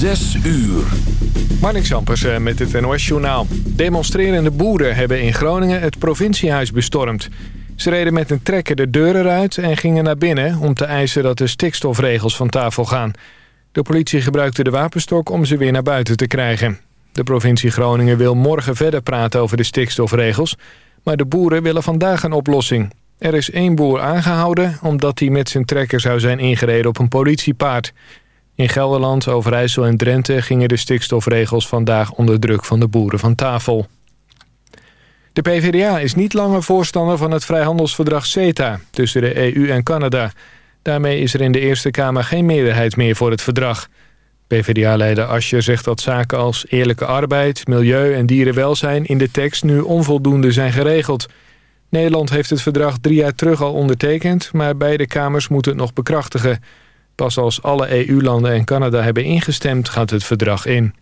Zes uur. Marnik Sampers eh, met het NOS Journaal. Demonstrerende boeren hebben in Groningen het provinciehuis bestormd. Ze reden met een trekker de deuren uit en gingen naar binnen... om te eisen dat de stikstofregels van tafel gaan. De politie gebruikte de wapenstok om ze weer naar buiten te krijgen. De provincie Groningen wil morgen verder praten over de stikstofregels... maar de boeren willen vandaag een oplossing. Er is één boer aangehouden omdat hij met zijn trekker zou zijn ingereden op een politiepaard... In Gelderland, Overijssel en Drenthe gingen de stikstofregels vandaag onder druk van de boeren van tafel. De PvdA is niet langer voorstander van het vrijhandelsverdrag CETA tussen de EU en Canada. Daarmee is er in de Eerste Kamer geen meerderheid meer voor het verdrag. PvdA-leider Asje zegt dat zaken als eerlijke arbeid, milieu en dierenwelzijn in de tekst nu onvoldoende zijn geregeld. Nederland heeft het verdrag drie jaar terug al ondertekend, maar beide kamers moeten het nog bekrachtigen. Pas als alle EU-landen en Canada hebben ingestemd gaat het verdrag in.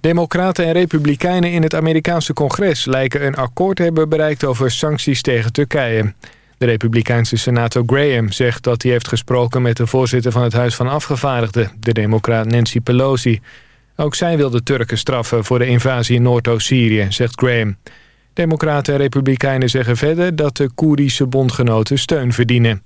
Democraten en republikeinen in het Amerikaanse congres lijken een akkoord te hebben bereikt over sancties tegen Turkije. De republikeinse senator Graham zegt dat hij heeft gesproken met de voorzitter van het Huis van Afgevaardigden, de democraat Nancy Pelosi. Ook zij wil de Turken straffen voor de invasie in Noordoost-Syrië, zegt Graham. Democraten en republikeinen zeggen verder dat de Koerdische bondgenoten steun verdienen.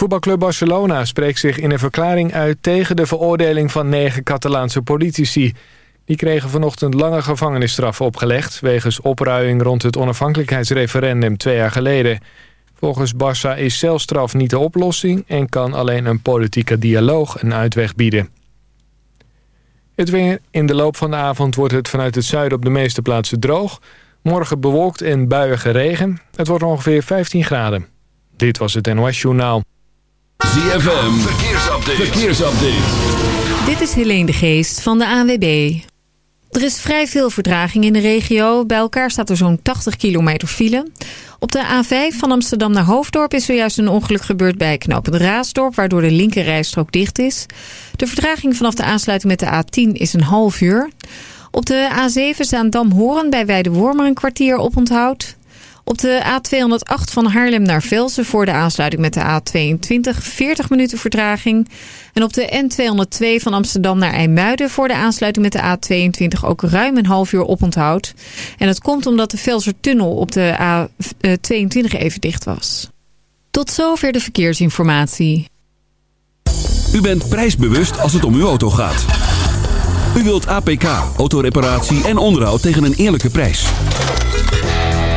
Voetbalclub Barcelona spreekt zich in een verklaring uit tegen de veroordeling van negen Catalaanse politici. Die kregen vanochtend lange gevangenisstraffen opgelegd... wegens opruiing rond het onafhankelijkheidsreferendum twee jaar geleden. Volgens Barça is celstraf niet de oplossing... en kan alleen een politieke dialoog een uitweg bieden. Het weer in de loop van de avond wordt het vanuit het zuiden op de meeste plaatsen droog. Morgen bewolkt en buiige regen. Het wordt ongeveer 15 graden. Dit was het NOS Journaal. ZFM, verkeersupdate. verkeersupdate. Dit is Helene de Geest van de ANWB. Er is vrij veel verdraging in de regio. Bij elkaar staat er zo'n 80 kilometer file. Op de A5 van Amsterdam naar Hoofddorp is zojuist een ongeluk gebeurd bij knooppunt Raasdorp... waardoor de linkerrijstrook dicht is. De verdraging vanaf de aansluiting met de A10 is een half uur. Op de A7 staan Dam-Horen bij Weide-Wormer een kwartier op onthoud. Op de A208 van Haarlem naar Velsen voor de aansluiting met de A22 40 minuten vertraging. En op de N202 van Amsterdam naar IJmuiden voor de aansluiting met de A22 ook ruim een half uur oponthoud. En dat komt omdat de Velsertunnel op de A22 even dicht was. Tot zover de verkeersinformatie. U bent prijsbewust als het om uw auto gaat. U wilt APK, autoreparatie en onderhoud tegen een eerlijke prijs.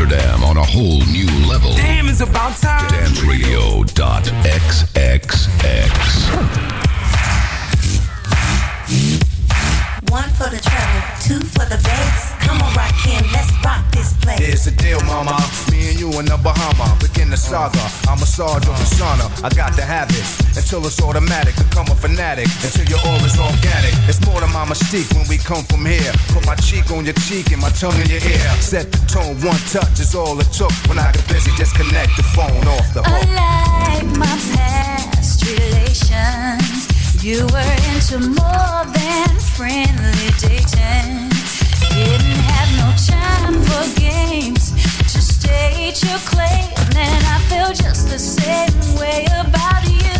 Amsterdam on a whole new level. Damn, it's about time. DanceRadio.xxx. One for the treble, two for the bass. Come on, rock in, let's rock this place. Here's the deal, mama. Me and you in the Bahama. Begin the saga. I'm a sergeant persona. I got the have. Until it's automatic. Become a fanatic. Until you're all deep when we come from here. Put my cheek on your cheek and my tongue in your ear. Set the tone, one touch is all it took. When I get busy, just connect the phone off the hook. Unlike my past relations, you were into more than friendly dating. Didn't have no time for games. to state your claim, and I feel just the same way about you.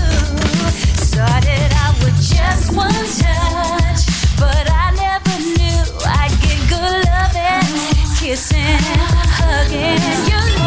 Started out with just one touch but I never knew I'd get good loving, kissing, hugging. Your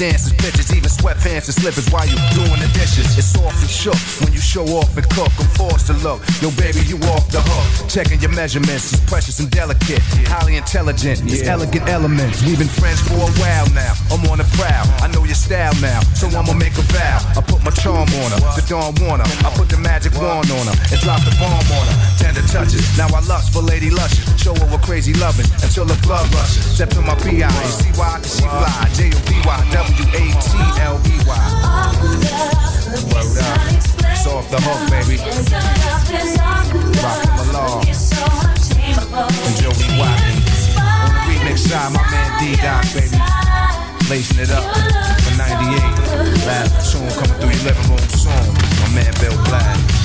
delicious. Any stance is bitches, even sweatpants and slippers while you doing the dishes. It's awfully shook when you show off and cook. I'm forced to look. Yo, baby, you off the hook. Checking your measurements is precious and delicate. Highly intelligent, it's elegant elements. We've been friends for a while now. I'm on the prowl. I know your style now, so I'ma make a vow. I put my charm on her, the dawn warner. I put the magic wand on her and drop the bomb on her. Tender touches. Now I lust for Lady Luscious. Show her what crazy loving until the blood rushes. Step to my PI. You see why? She fly. J O B Y W A T L B Y. Word up. It's off the hook, baby. Rockin' law. And Joey Watkins. On the remix side, my man D Doc, baby. Lacing it up for 98. Last tune coming through your living room soon. My man Bill Black.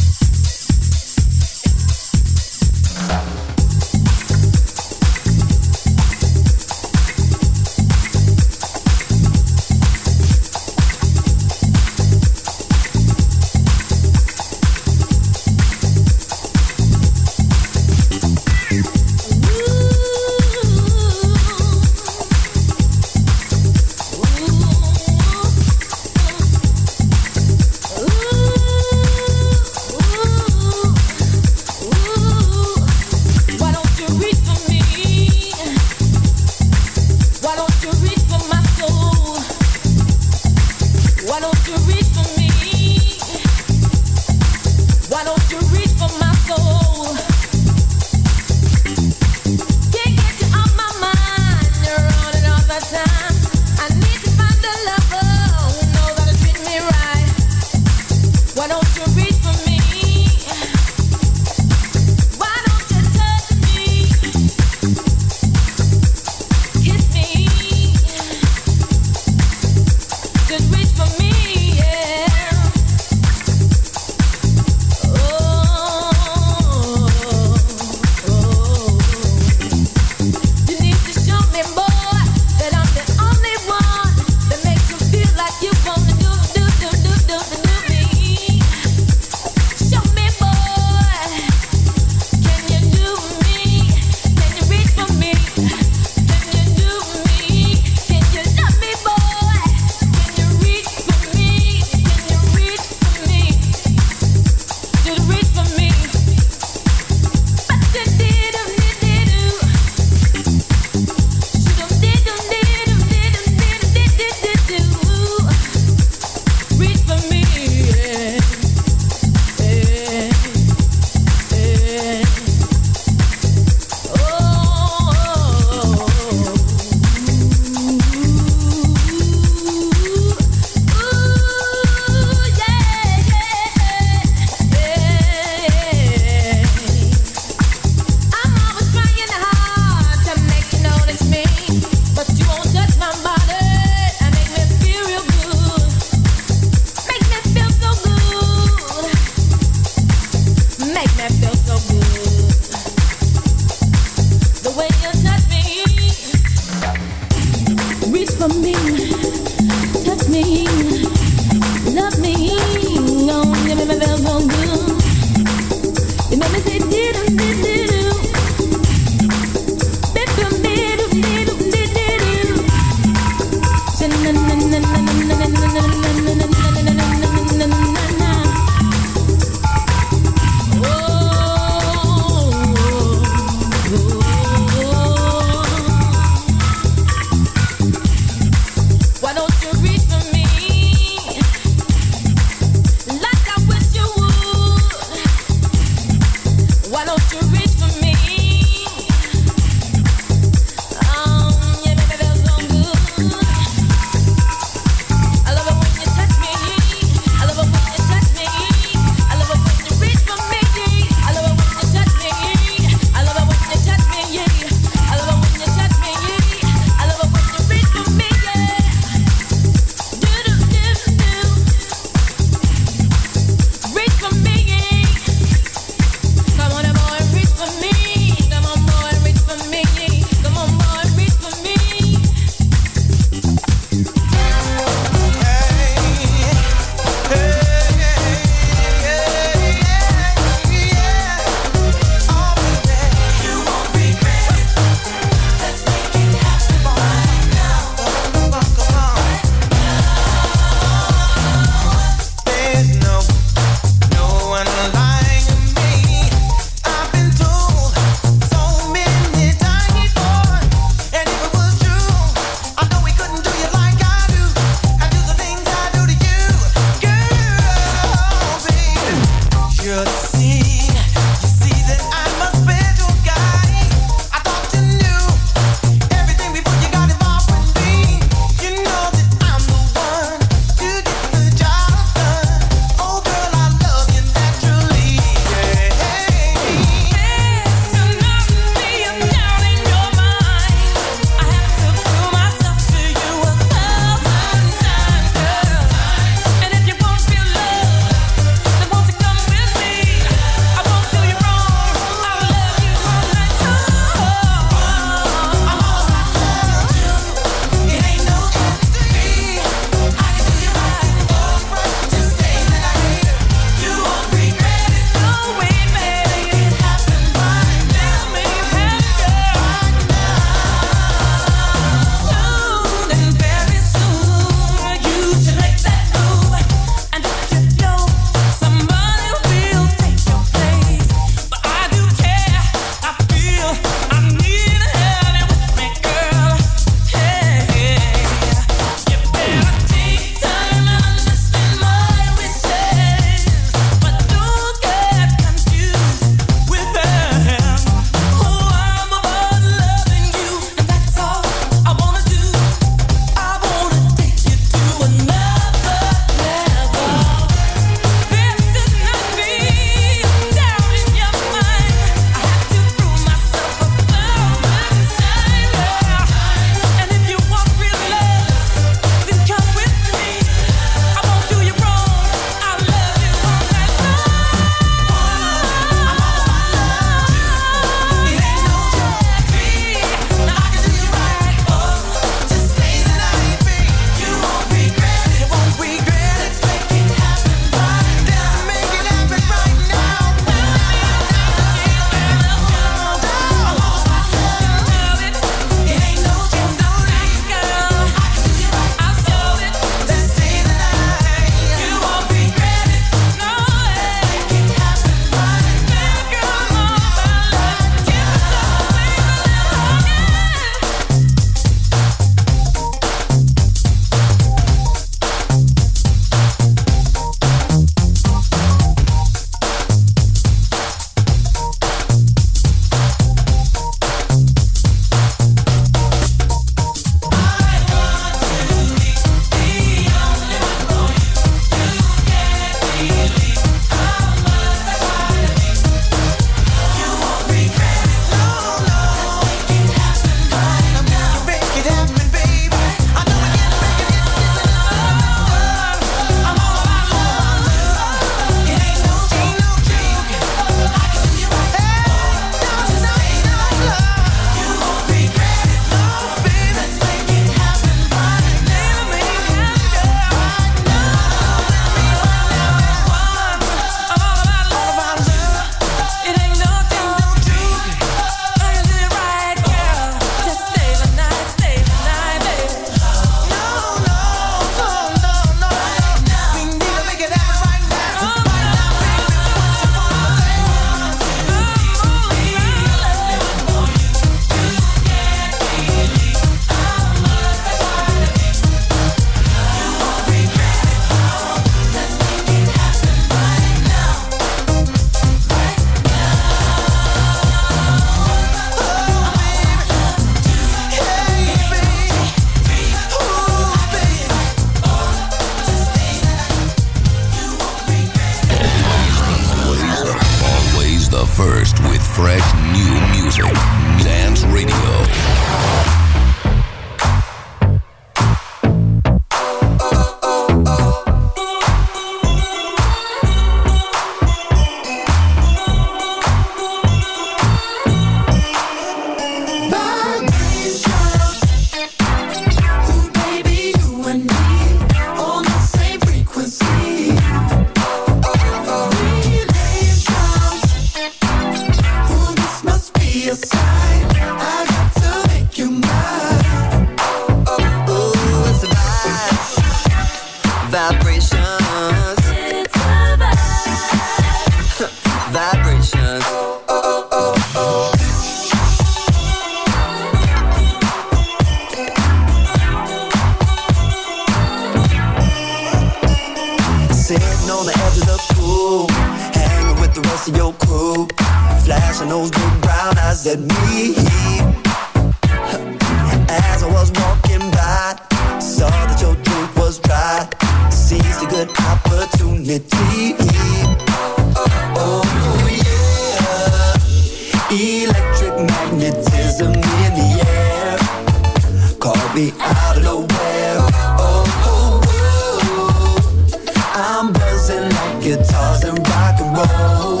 I'm buzzing like guitars and rock and roll.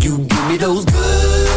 You give me those good.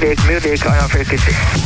music, music, I am